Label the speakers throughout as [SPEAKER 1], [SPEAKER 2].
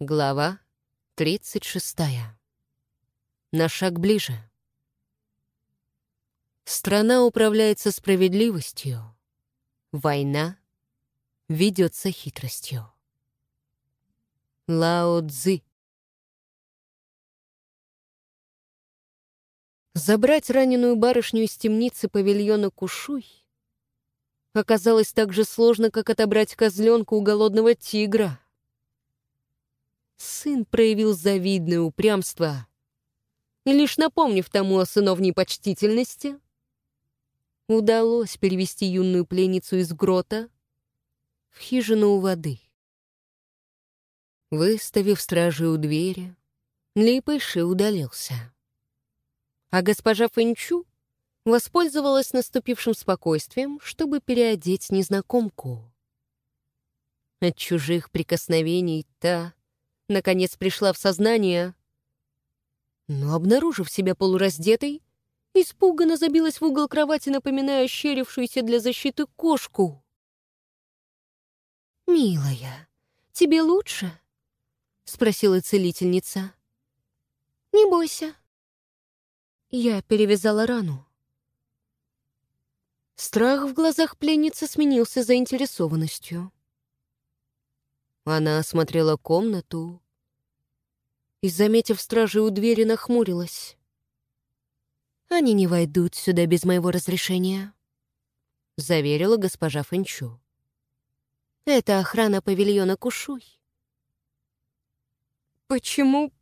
[SPEAKER 1] Глава 36. На шаг ближе. Страна управляется справедливостью. Война ведется хитростью. Лао Цзи. Забрать раненую барышню из темницы павильона Кушуй оказалось так же сложно, как отобрать козленка у голодного тигра. Сын проявил завидное упрямство, и лишь напомнив тому о сыновней почтительности, удалось перевести юную пленницу из грота в хижину у воды. Выставив стражи у двери, Ли удалился. А госпожа Фэнчу воспользовалась наступившим спокойствием, чтобы переодеть незнакомку. От чужих прикосновений та, наконец, пришла в сознание, но, обнаружив себя полураздетой, испуганно забилась в угол кровати, напоминая ощерившуюся для защиты кошку. «Милая, тебе лучше?» — спросила целительница. «Не бойся». Я перевязала рану. Страх в глазах пленницы сменился заинтересованностью. Она осмотрела комнату и, заметив стражи у двери, нахмурилась. «Они не войдут сюда без моего разрешения», — заверила госпожа Фэнчу. «Это охрана павильона Кушуй». «Почему...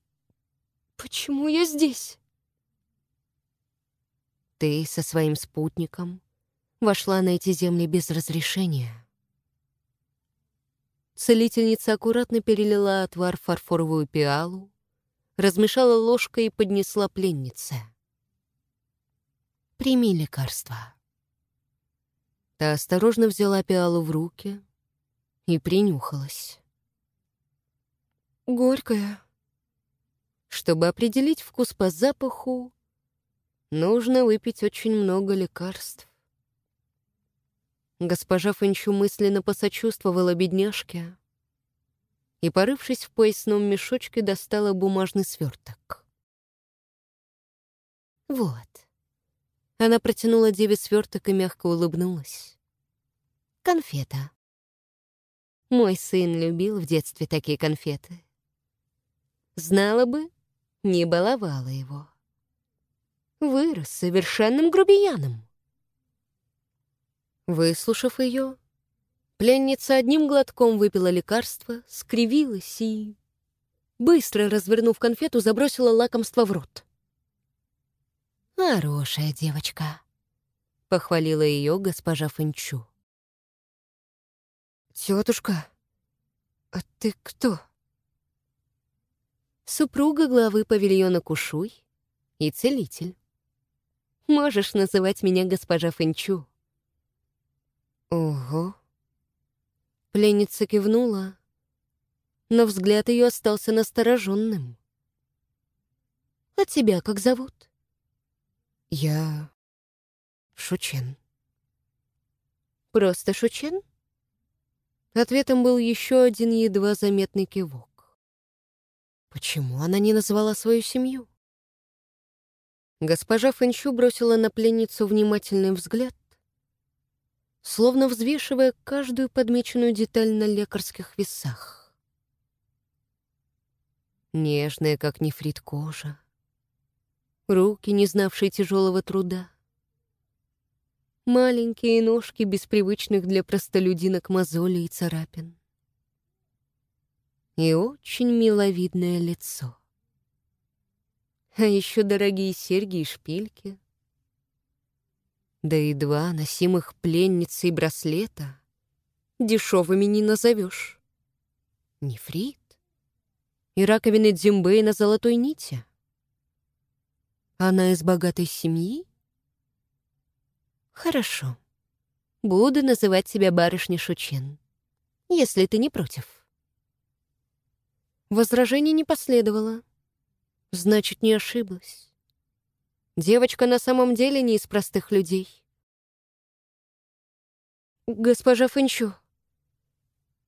[SPEAKER 1] почему я здесь?» «Ты со своим спутником вошла на эти земли без разрешения. Целительница аккуратно перелила отвар в фарфоровую пиалу, размешала ложкой и поднесла пленнице. «Прими лекарство». Та осторожно взяла пиалу в руки и принюхалась. «Горькая». Чтобы определить вкус по запаху, нужно выпить очень много лекарств. Госпожа Фэнчу мысленно посочувствовала бедняжке и, порывшись в поясном мешочке, достала бумажный сверток. «Вот». Она протянула деве сверток и мягко улыбнулась. «Конфета. Мой сын любил в детстве такие конфеты. Знала бы, не баловала его. Вырос совершенным грубияном. Выслушав ее, пленница одним глотком выпила лекарство, скривилась и, быстро развернув конфету, забросила лакомство в рот. «Хорошая девочка», — похвалила ее госпожа Фэнчу. «Тетушка, а ты кто?» Супруга главы павильона Кушуй и целитель. Можешь называть меня госпожа Фэнчу. Ого. Пленница кивнула, но взгляд ее остался настороженным. «А тебя как зовут?» «Я... Шучен». «Просто Шучен?» Ответом был еще один едва заметный кивок. Почему она не назвала свою семью? Госпожа Фэнчу бросила на пленницу внимательный взгляд словно взвешивая каждую подмеченную деталь на лекарских весах. Нежная, как нефрит кожа, руки, не знавшие тяжелого труда, маленькие ножки без привычных для простолюдинок мозолей и царапин и очень миловидное лицо. А еще дорогие серьги и шпильки, да и два носимых пленницы и браслета дешевыми не назовешь. Нефрит и раковины дзюмбэй на золотой нити. Она из богатой семьи? Хорошо. Буду называть себя барышней Шучен, если ты не против. Возражений не последовало. Значит, не ошиблась. Девочка на самом деле не из простых людей. «Госпожа Фэнчу,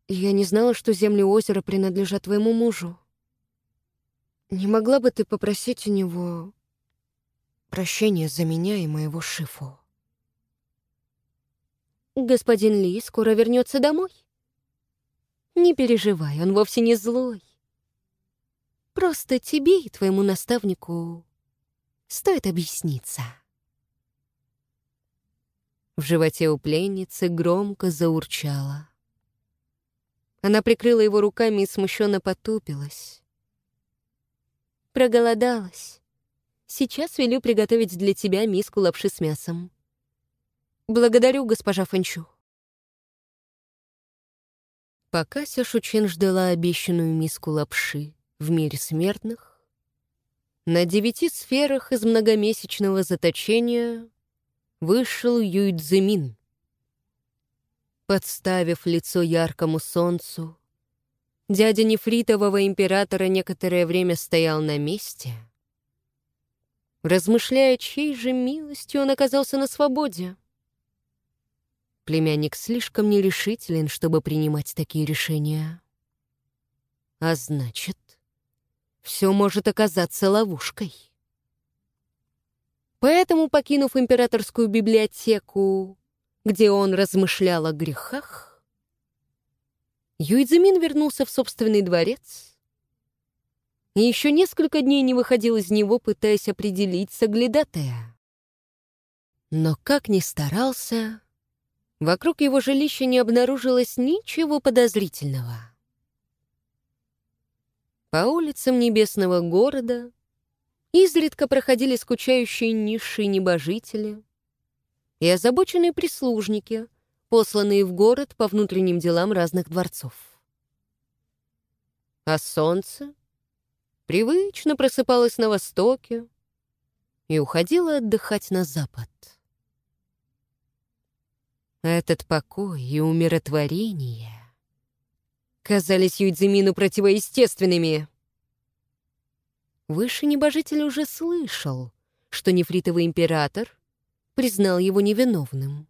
[SPEAKER 1] Я не знала, что земли озера принадлежат твоему мужу. Не могла бы ты попросить у него прощения за меня и моего Шифу? Господин Ли скоро вернется домой. Не переживай, он вовсе не злой. Просто тебе и твоему наставнику стоит объясниться. В животе у пленницы громко заурчало. Она прикрыла его руками и смущенно потупилась. Проголодалась. Сейчас велю приготовить для тебя миску лапши с мясом. Благодарю, госпожа Фэнчу. Пока Ся Шучин ждала обещанную миску лапши в мире смертных, на девяти сферах из многомесячного заточения вышел Юйцзимин. Подставив лицо яркому солнцу, дядя нефритового императора некоторое время стоял на месте, размышляя, чьей же милостью он оказался на свободе. Племянник слишком нерешителен, чтобы принимать такие решения. А значит, все может оказаться ловушкой. Поэтому, покинув императорскую библиотеку, где он размышлял о грехах, Юйцзимин вернулся в собственный дворец и еще несколько дней не выходил из него, пытаясь определить соглядатая. Но как ни старался, Вокруг его жилища не обнаружилось ничего подозрительного. По улицам небесного города изредка проходили скучающие низшие небожители и озабоченные прислужники, посланные в город по внутренним делам разных дворцов. А солнце привычно просыпалось на востоке и уходило отдыхать на запад. Этот покой и умиротворение казались Юдзимину противоестественными. Выше небожитель уже слышал, что нефритовый император признал его невиновным.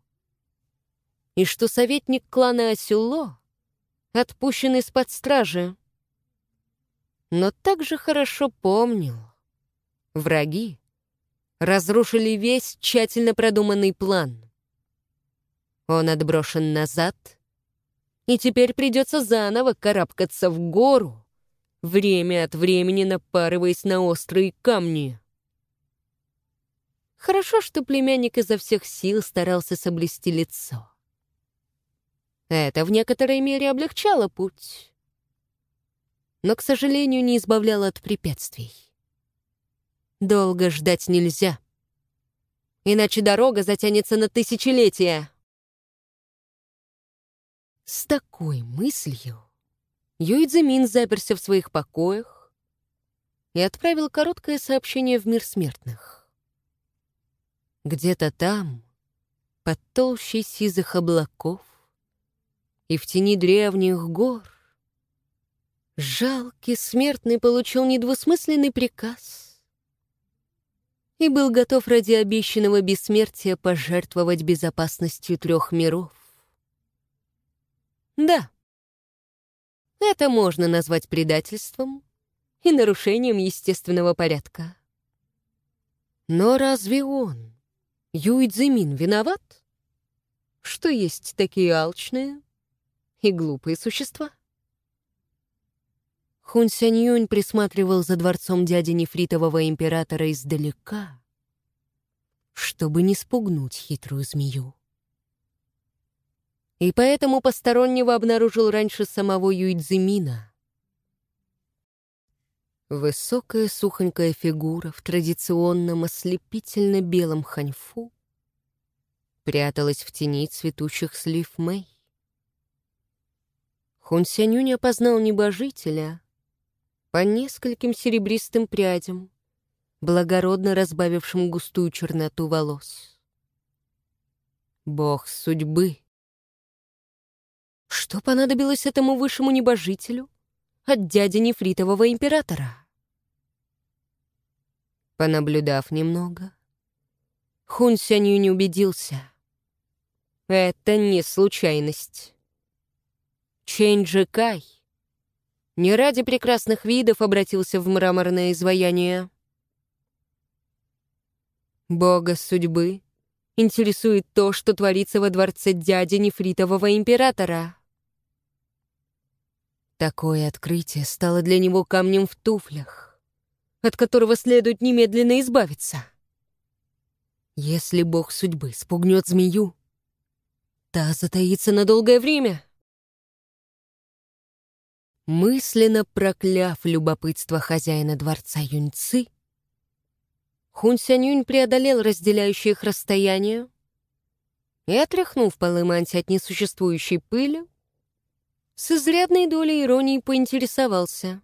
[SPEAKER 1] И что советник клана Асюло отпущен из-под стражи. Но также хорошо помнил. Враги разрушили весь тщательно продуманный план. Он отброшен назад, и теперь придется заново карабкаться в гору, время от времени напарываясь на острые камни. Хорошо, что племянник изо всех сил старался соблюсти лицо. Это в некоторой мере облегчало путь, но, к сожалению, не избавляло от препятствий. Долго ждать нельзя, иначе дорога затянется на тысячелетия. С такой мыслью Юйцзимин заперся в своих покоях и отправил короткое сообщение в мир смертных. Где-то там, под толщей сизых облаков и в тени древних гор, жалкий смертный получил недвусмысленный приказ и был готов ради обещанного бессмертия пожертвовать безопасностью трех миров. Да, это можно назвать предательством и нарушением естественного порядка. Но разве он, Юй Цзимин, виноват, что есть такие алчные и глупые существа? Хун Сянь Юнь присматривал за дворцом дяди нефритового императора издалека, чтобы не спугнуть хитрую змею и поэтому постороннего обнаружил раньше самого Юйдзимина. Высокая сухонькая фигура в традиционном ослепительно-белом ханьфу пряталась в тени цветущих слив Мэй. Хун не опознал небожителя по нескольким серебристым прядям, благородно разбавившим густую черноту волос. Бог судьбы что понадобилось этому высшему небожителю от дяди нефритового императора? Понаблюдав немного, Хун Сянью не убедился. Это не случайность. Чэнь Кай не ради прекрасных видов обратился в мраморное изваяние. Бога судьбы интересует то, что творится во дворце дяди нефритового императора. Такое открытие стало для него камнем в туфлях, от которого следует немедленно избавиться. Если бог судьбы спугнет змею, та затаится на долгое время. Мысленно прокляв любопытство хозяина дворца Юньцы, Хун Сянюнь преодолел разделяющее их расстояние и, отряхнув полы мантии от несуществующей пыли, с изрядной долей иронии поинтересовался.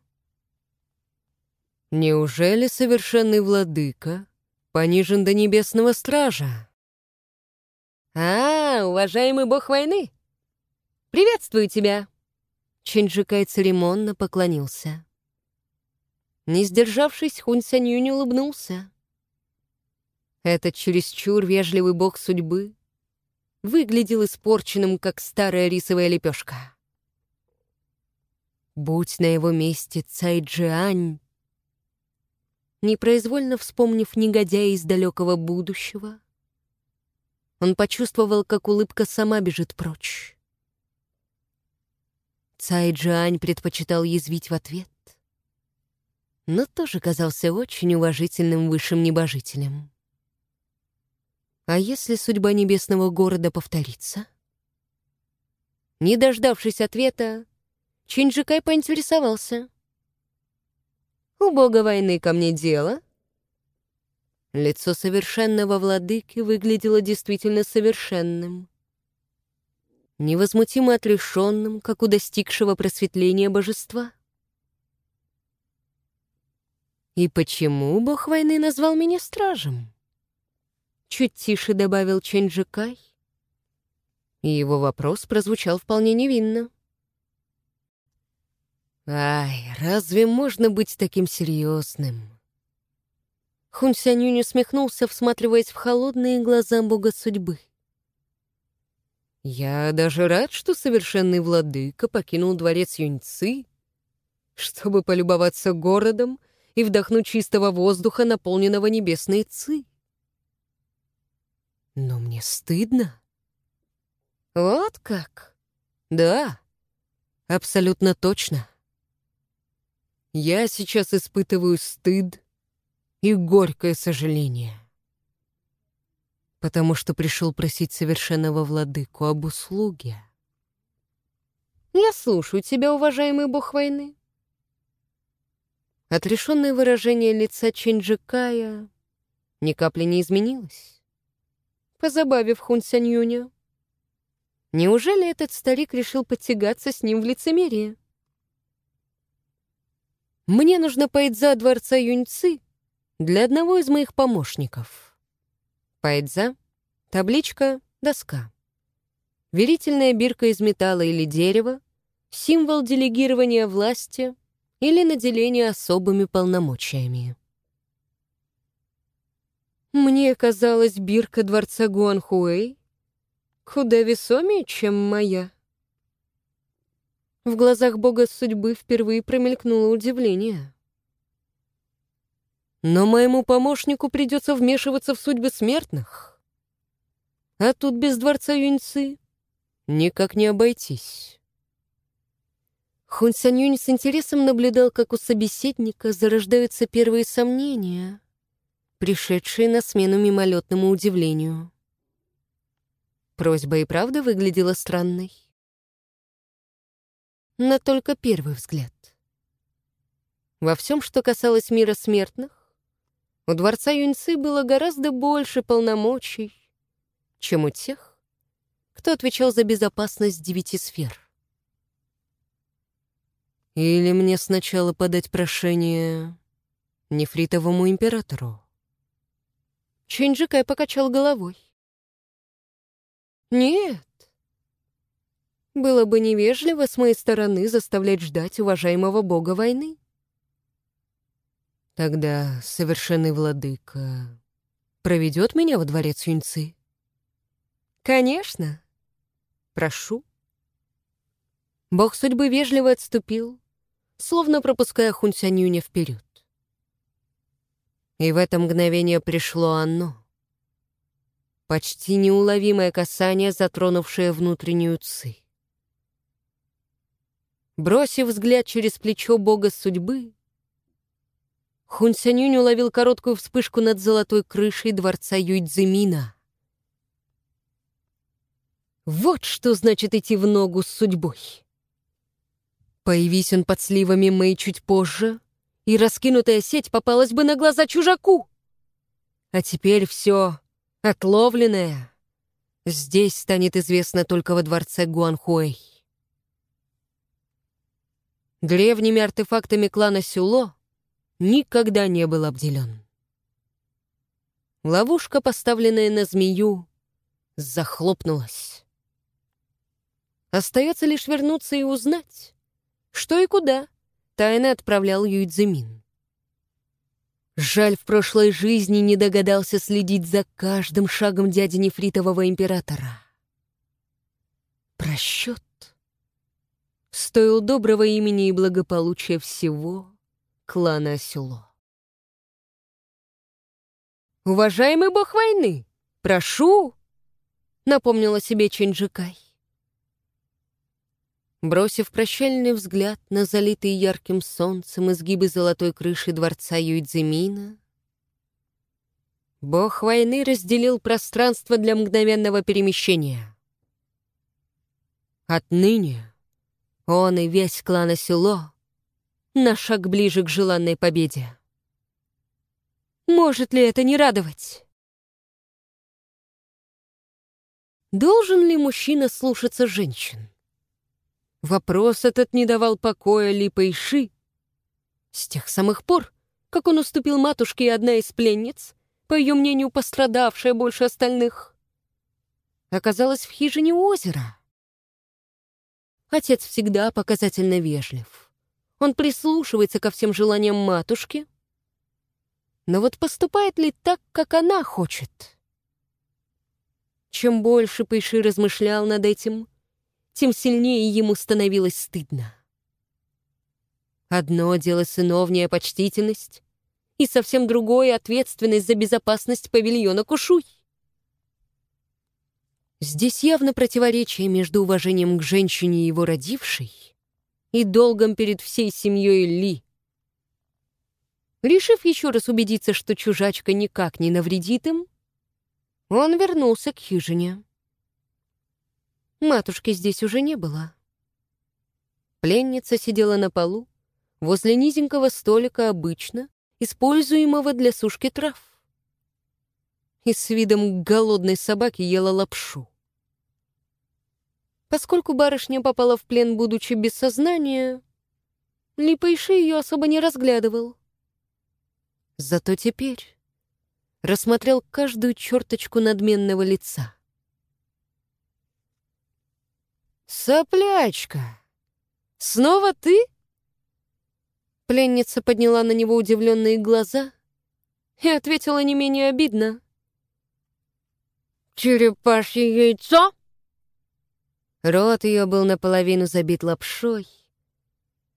[SPEAKER 1] «Неужели совершенный владыка понижен до небесного стража?» «А, уважаемый бог войны! Приветствую тебя!» Чинджикай церемонно поклонился. Не сдержавшись, Хунь Сянью улыбнулся. Этот чересчур вежливый бог судьбы выглядел испорченным, как старая рисовая лепешка. Будь на его месте Цай Джиань, непроизвольно вспомнив негодяя из далекого будущего, он почувствовал, как улыбка сама бежит прочь. Цай Джиань предпочитал язвить в ответ, но тоже казался очень уважительным высшим небожителем. А если судьба небесного города повторится? Не дождавшись ответа, Чинджикай поинтересовался. «У бога войны ко мне дело?» Лицо совершенного владыки выглядело действительно совершенным. Невозмутимо отрешенным, как у достигшего просветления божества. «И почему бог войны назвал меня стражем?» Чуть тише добавил Чэнджикай. И его вопрос прозвучал вполне невинно. «Ай, разве можно быть таким серьезным?» Хун Сянюнь усмехнулся, всматриваясь в холодные глаза бога судьбы. «Я даже рад, что совершенный владыка покинул дворец Юньцы, чтобы полюбоваться городом и вдохнуть чистого воздуха, наполненного небесной ци. Но мне стыдно. Вот как? Да, абсолютно точно. Я сейчас испытываю стыд и горькое сожаление. Потому что пришел просить совершенного владыку об услуге. Я слушаю тебя, уважаемый бог войны. Отрешенное выражение лица Чинджикая ни капли не изменилось позабавив Хун Сянь Неужели этот старик решил подтягаться с ним в лицемерие? Мне нужно Пайдза дворца Юньцы для одного из моих помощников. Пайдза, табличка, доска. Верительная бирка из металла или дерева, символ делегирования власти или наделения особыми полномочиями. Мне казалось, бирка дворца Гуанхуэй куда весомее, чем моя. В глазах бога судьбы впервые промелькнуло удивление. Но моему помощнику придется вмешиваться в судьбы смертных. А тут без дворца Юньцы никак не обойтись. Хун Юнь с интересом наблюдал, как у собеседника зарождаются первые сомнения — пришедшие на смену мимолетному удивлению. Просьба и правда выглядела странной. На только первый взгляд. Во всем, что касалось мира смертных, у дворца Юньцы было гораздо больше полномочий, чем у тех, кто отвечал за безопасность девяти сфер. Или мне сначала подать прошение нефритовому императору? Чинджикай покачал головой. «Нет. Было бы невежливо с моей стороны заставлять ждать уважаемого бога войны». «Тогда совершенный владыка проведет меня во дворец Юньцы?» «Конечно. Прошу». Бог судьбы вежливо отступил, словно пропуская Хунсянюня вперед. И в это мгновение пришло оно. Почти неуловимое касание, затронувшее внутреннюю ци. Бросив взгляд через плечо бога судьбы, Хун Сянюнь уловил короткую вспышку над золотой крышей дворца Юйцзимина. Вот что значит идти в ногу с судьбой. Появись он под сливами Мэй чуть позже, и раскинутая сеть попалась бы на глаза чужаку. А теперь все отловленное здесь станет известно только во дворце Гуанхуэй. Древними артефактами клана Сюло никогда не был обделен. Ловушка, поставленная на змею, захлопнулась. Остается лишь вернуться и узнать, что и куда тайно отправлял Юйцзимин. Жаль, в прошлой жизни не догадался следить за каждым шагом дяди Нефритового императора. Просчет стоил доброго имени и благополучия всего клана Село. «Уважаемый бог войны, прошу!» — напомнила себе Чинджикай. Бросив прощальный взгляд на залитые ярким солнцем изгибы золотой крыши дворца Юйдзимина, бог войны разделил пространство для мгновенного перемещения. Отныне он и весь клан Село на шаг ближе к желанной победе. Может ли это не радовать? Должен ли мужчина слушаться женщин? Вопрос этот не давал покоя Ли Пэйши. С тех самых пор, как он уступил матушке и одна из пленниц, по ее мнению, пострадавшая больше остальных, оказалась в хижине озера. Отец всегда показательно вежлив. Он прислушивается ко всем желаниям матушки, но вот поступает ли так, как она хочет? Чем больше Пэйши размышлял над этим, тем сильнее ему становилось стыдно. Одно дело сыновняя почтительность, и совсем другое — ответственность за безопасность павильона Кушуй. Здесь явно противоречие между уважением к женщине его родившей и долгом перед всей семьей Ли. Решив еще раз убедиться, что чужачка никак не навредит им, он вернулся к хижине. Матушки здесь уже не было. Пленница сидела на полу, возле низенького столика обычно, используемого для сушки трав. И с видом голодной собаки ела лапшу. Поскольку барышня попала в плен, будучи без сознания, Липайши ее особо не разглядывал. Зато теперь рассмотрел каждую черточку надменного лица. «Соплячка! Снова ты?» Пленница подняла на него удивленные глаза и ответила не менее обидно. «Черепашье яйцо?» Рот ее был наполовину забит лапшой.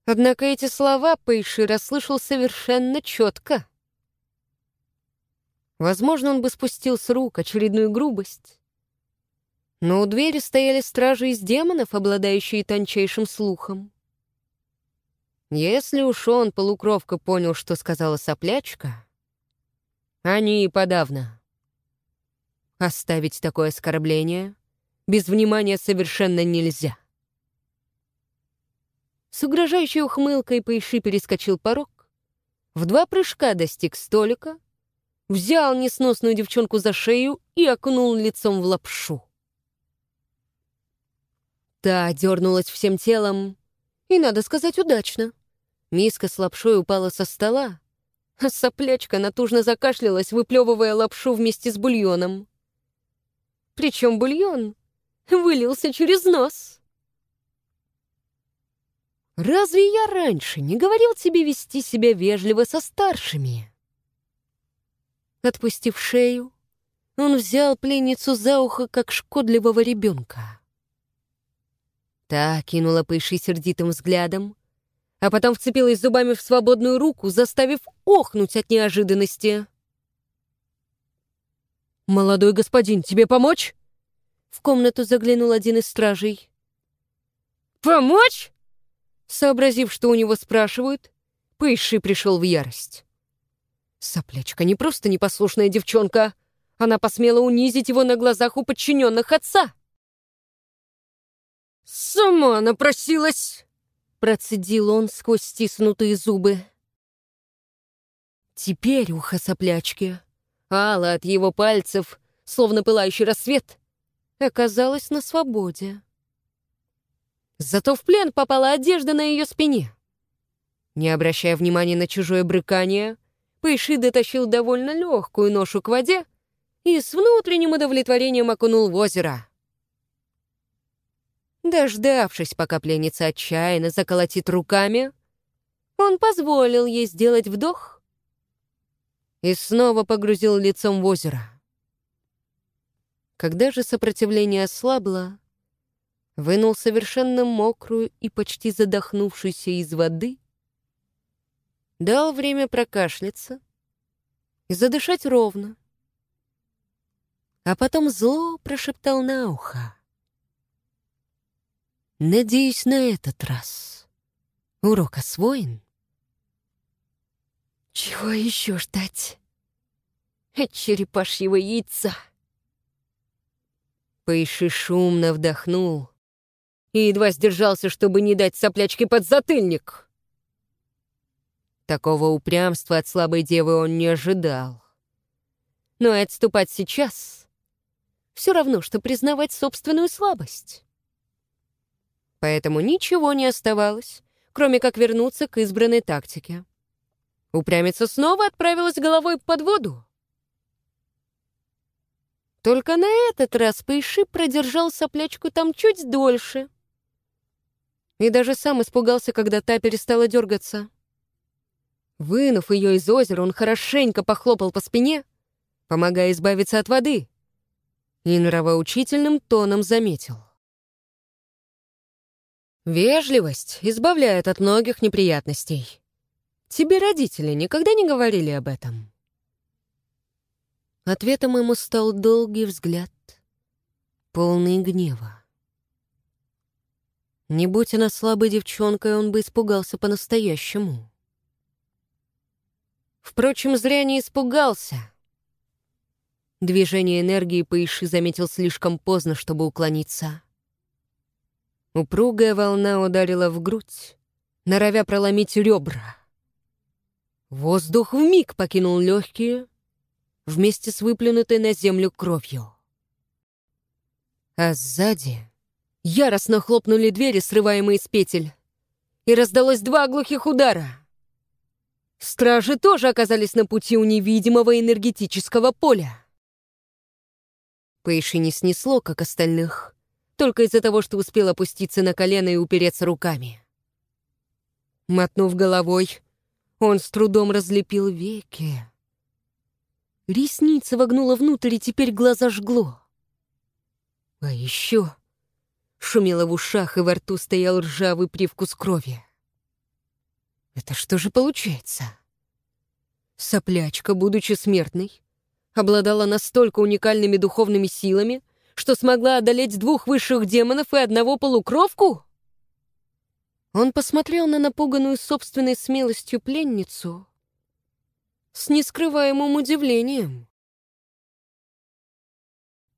[SPEAKER 1] Однако эти слова Пэйши расслышал совершенно четко. Возможно, он бы спустил с рук очередную грубость, но у двери стояли стражи из демонов, обладающие тончайшим слухом. Если уж он, полукровка, понял, что сказала соплячка, они и подавно. Оставить такое оскорбление без внимания совершенно нельзя. С угрожающей ухмылкой Пэйши перескочил порог, в два прыжка достиг столика, взял несносную девчонку за шею и окунул лицом в лапшу. Та дернулась всем телом, и, надо сказать, удачно. Миска с лапшой упала со стола, а соплячка натужно закашлялась, выплевывая лапшу вместе с бульоном. Причем бульон вылился через нос. «Разве я раньше не говорил тебе вести себя вежливо со старшими?» Отпустив шею, он взял пленницу за ухо, как шкодливого ребенка. Та кинула Пэйши сердитым взглядом, а потом вцепилась зубами в свободную руку, заставив охнуть от неожиданности. «Молодой господин, тебе помочь?» В комнату заглянул один из стражей. «Помочь?» Сообразив, что у него спрашивают, Пэйши пришел в ярость. Соплячка не просто непослушная девчонка. Она посмела унизить его на глазах у подчиненных отца. «Сама напросилась!» Процедил он сквозь стиснутые зубы. Теперь ухо соплячки, ало от его пальцев, словно пылающий рассвет, оказалось на свободе. Зато в плен попала одежда на ее спине. Не обращая внимания на чужое брыкание, Пэйши дотащил довольно легкую ношу к воде и с внутренним удовлетворением окунул в озеро. Дождавшись, пока пленница отчаянно заколотит руками, он позволил ей сделать вдох и снова погрузил лицом в озеро. Когда же сопротивление ослабло, вынул совершенно мокрую и почти задохнувшуюся из воды, дал время прокашляться и задышать ровно, а потом зло прошептал на ухо. Надеюсь, на этот раз урок освоен. Чего еще ждать? От черепашьего яйца. Пэйши шумно вдохнул и едва сдержался, чтобы не дать соплячке под затыльник. Такого упрямства от слабой девы он не ожидал. Но и отступать сейчас все равно, что признавать собственную слабость поэтому ничего не оставалось, кроме как вернуться к избранной тактике. Упрямица снова отправилась головой под воду. Только на этот раз Пэйши продержал соплячку там чуть дольше. И даже сам испугался, когда та перестала дергаться. Вынув ее из озера, он хорошенько похлопал по спине, помогая избавиться от воды, и нравоучительным тоном заметил. Вежливость избавляет от многих неприятностей. Тебе родители никогда не говорили об этом? Ответом ему стал долгий взгляд, полный гнева. Не будь она слабой девчонкой, он бы испугался по-настоящему. Впрочем, зря не испугался. Движение энергии Паиши заметил слишком поздно, чтобы уклониться. Упругая волна ударила в грудь, норовя проломить ребра. Воздух вмиг покинул легкие вместе с выплюнутой на землю кровью. А сзади яростно хлопнули двери, срываемые с петель, и раздалось два глухих удара. Стражи тоже оказались на пути у невидимого энергетического поля. Пэйши не снесло, как остальных только из-за того, что успел опуститься на колено и упереться руками. Мотнув головой, он с трудом разлепил веки. Ресница вогнула внутрь, и теперь глаза жгло. А еще шумело в ушах, и во рту стоял ржавый привкус крови. Это что же получается? Соплячка, будучи смертной, обладала настолько уникальными духовными силами, что смогла одолеть двух высших демонов и одного полукровку? Он посмотрел на напуганную собственной смелостью пленницу с нескрываемым удивлением.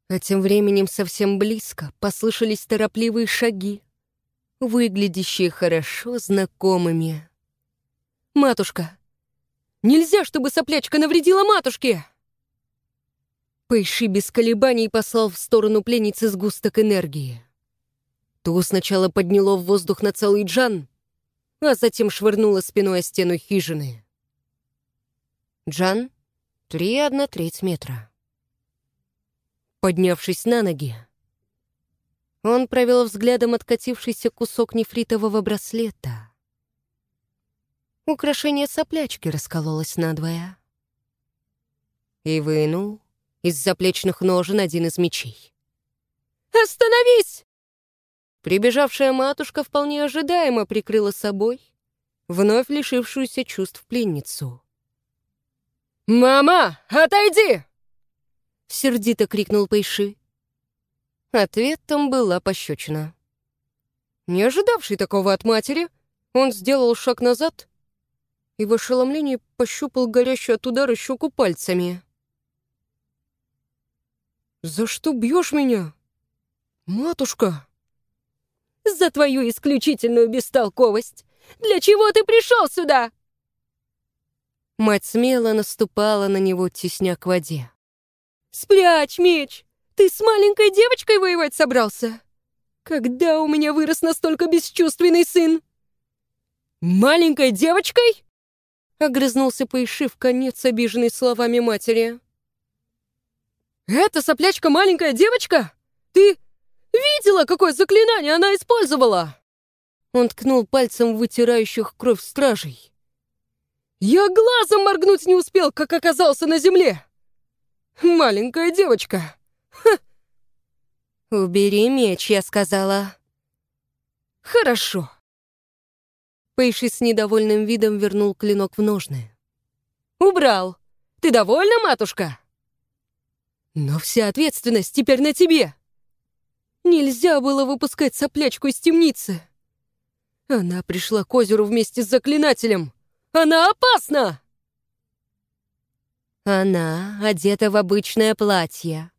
[SPEAKER 1] А тем временем совсем близко послышались торопливые шаги, выглядящие хорошо знакомыми. «Матушка! Нельзя, чтобы соплячка навредила матушке!» Пэйши без колебаний послал в сторону пленницы сгусток энергии. Ту сначала подняло в воздух на целый джан, а затем швырнуло спиной о стену хижины. Джан — три одна треть метра. Поднявшись на ноги, он провел взглядом откатившийся кусок нефритового браслета. Украшение соплячки раскололось надвое. И вынул из заплечных ножен один из мечей. «Остановись!» Прибежавшая матушка вполне ожидаемо прикрыла собой вновь лишившуюся чувств пленницу.
[SPEAKER 2] «Мама, отойди!»
[SPEAKER 1] — сердито крикнул Пейши. Ответом была пощечина. Не ожидавший такого от матери, он сделал шаг назад и в ошеломлении пощупал горящую от удара щеку пальцами. «За что бьешь меня, матушка?»
[SPEAKER 2] «За твою исключительную бестолковость! Для чего ты пришел сюда?»
[SPEAKER 1] Мать смело наступала на него, тесня к воде.
[SPEAKER 2] «Спрячь меч! Ты с маленькой девочкой воевать собрался? Когда у меня вырос настолько бесчувственный сын?» «Маленькой девочкой?»
[SPEAKER 1] Огрызнулся Паиши конец, обиженный словами матери.
[SPEAKER 2] «Это соплячка маленькая девочка? Ты видела, какое заклинание она использовала?»
[SPEAKER 1] Он ткнул пальцем в вытирающих кровь стражей.
[SPEAKER 2] «Я глазом моргнуть не успел, как оказался на земле! Маленькая девочка! Ха!»
[SPEAKER 1] «Убери меч», — я сказала.
[SPEAKER 2] «Хорошо».
[SPEAKER 1] Пейши с недовольным видом вернул клинок в ножны.
[SPEAKER 2] «Убрал. Ты довольна, матушка?» «Но вся ответственность теперь на тебе. Нельзя было выпускать соплячку из темницы. Она пришла к озеру вместе с заклинателем. Она опасна!»
[SPEAKER 1] Она одета в обычное платье,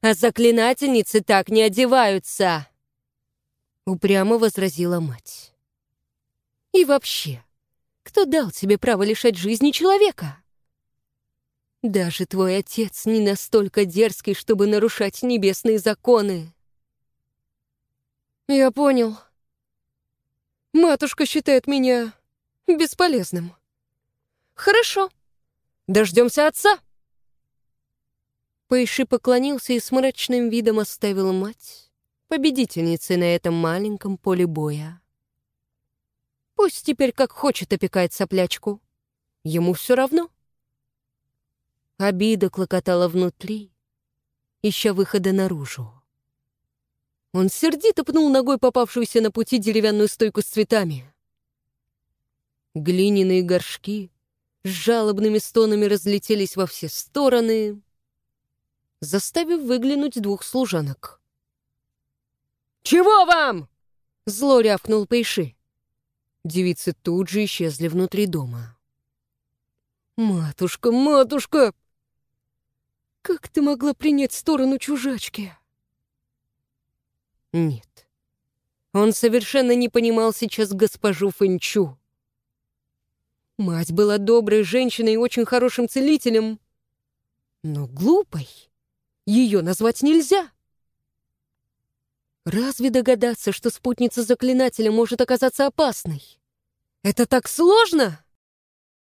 [SPEAKER 1] а заклинательницы так не одеваются, упрямо возразила мать. И вообще, кто дал тебе право лишать жизни человека? Даже твой отец не настолько дерзкий, чтобы нарушать небесные законы.
[SPEAKER 2] Я понял, Матушка считает меня бесполезным. Хорошо. Дождемся отца.
[SPEAKER 1] Пэйши поклонился и с мрачным видом оставил мать, победительницей на этом маленьком поле боя. Пусть теперь как хочет опекает соплячку. Ему все равно. Обида клокотала внутри, ища выхода наружу. Он сердито пнул ногой попавшуюся на пути деревянную стойку с цветами. Глиняные горшки с жалобными стонами разлетелись во все стороны, заставив выглянуть двух служанок.
[SPEAKER 2] «Чего вам?»
[SPEAKER 1] — зло рявкнул Пейши. Девицы тут же исчезли внутри дома.
[SPEAKER 2] «Матушка, матушка! Как ты могла принять сторону чужачки?»
[SPEAKER 1] Нет. Он совершенно не понимал сейчас госпожу Фэнчу. Мать была доброй женщиной и очень хорошим целителем. Но глупой ее назвать нельзя. Разве догадаться, что спутница заклинателя может оказаться опасной? Это так сложно?